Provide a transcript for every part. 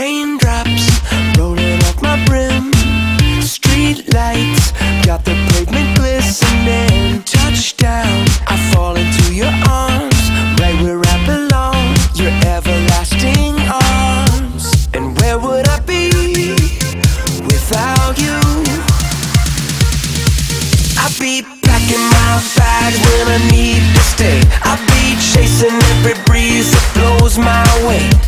Raindrops rolling off my brim. Street lights got the pavement glistening. Touchdown, I fall into your arms, right where I belong. Your everlasting arms. And where would I be without you? I'd be packing my bags when I need to stay. I'd be chasing every breeze that blows my way.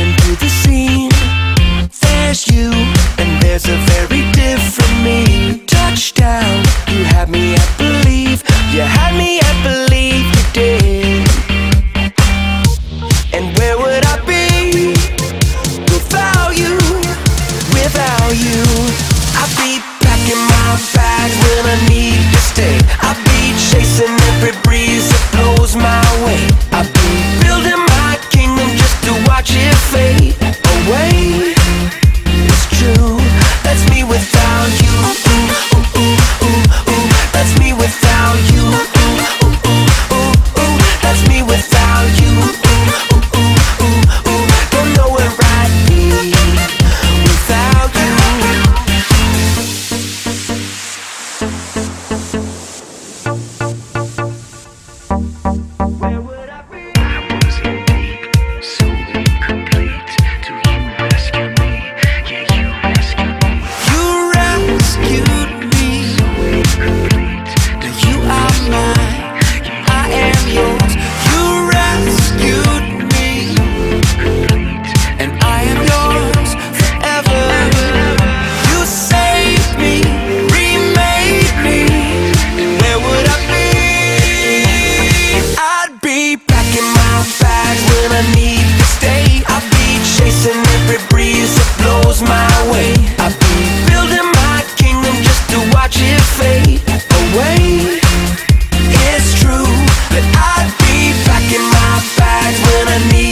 Into the scene. There's you, and there's a very different me. Touchdown, you had me at believe You had me at believe you did. And where would I be without you, without you I'd be packing my bags when I need to stay. I'd What I need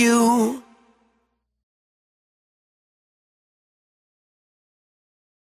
you.